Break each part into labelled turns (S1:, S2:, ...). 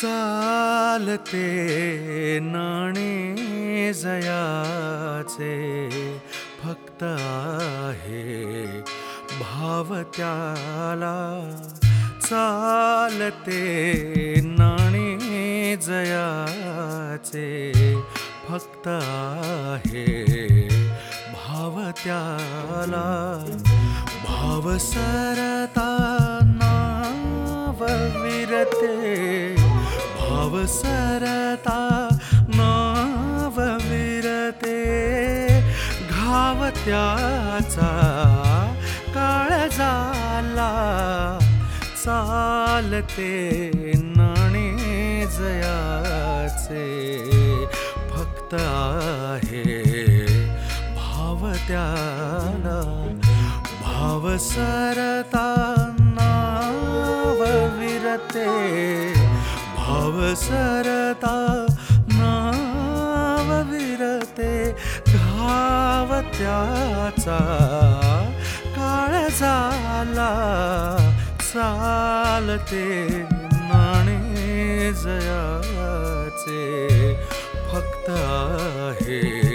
S1: चालते नाणे जयाचे. फक्त आहे भाव त्याला. चालते नाणे जयाचे. फक्त आहे भाव त्याला. भाव सरता नाव विरते. अवसरता सरता नाव विरते घाव त्याचा काळ झाला. चालते नाणे जयाचे. फक्त आहे भाव त्याला. भाव सरता नाव विरते अवसरता नाव विरते घाव त्याचा काळ झाला चालते नाणे जयाचे फक्त आहे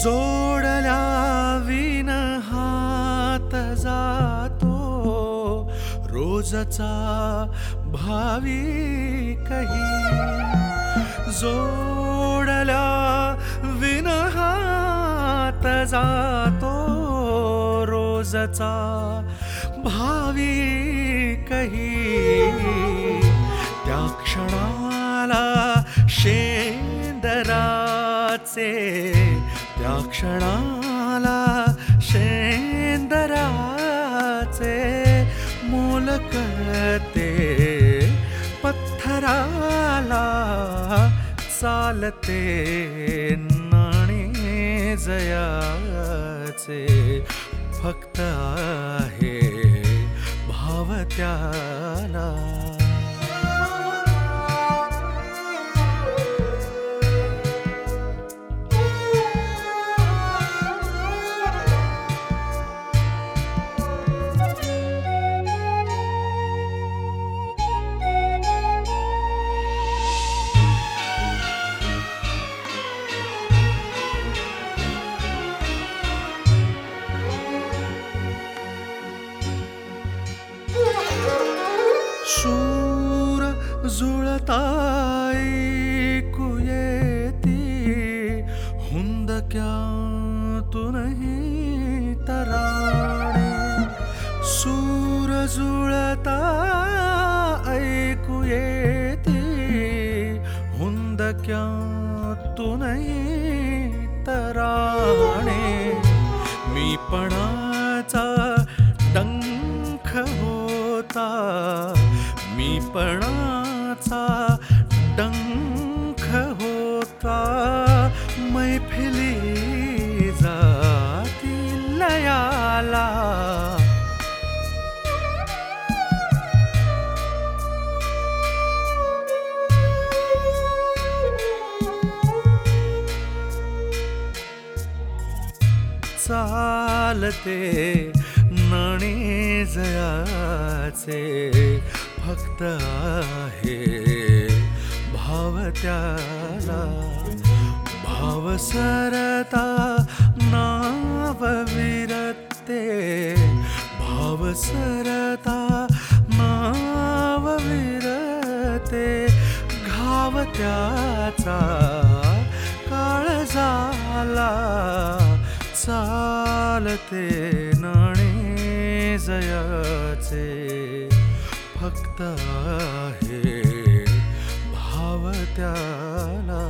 S1: जोडला विन हात जातो. रोजचा भावी कही. जोडला विन हात जातो. रोजचा भावी कही. त्या क्षणाला शेंदराचे त्या क्षणाला शेंदराचे मूल कळते पत्थराला चालते नाणे जयाचे. फक्त आहे भाव शूर जुळताई कुयेती हुंदक्यातूनही तराणे? सूर जुळता ऐकू येते हुंदक्यातूनही तराणे? मी पणाचा डंख होता लहानपणाचा पणाचा डंख होता मैफिली जाती लयाला. चालते नाणे जयाचे फक्त आहे. भाव त्याला भाव सरता नाव विरते. भाव सरता नाव विरते. घाव त्याचा काळ झाला चालते नाणे जयाचे. फक्त आहे भाव त्याला.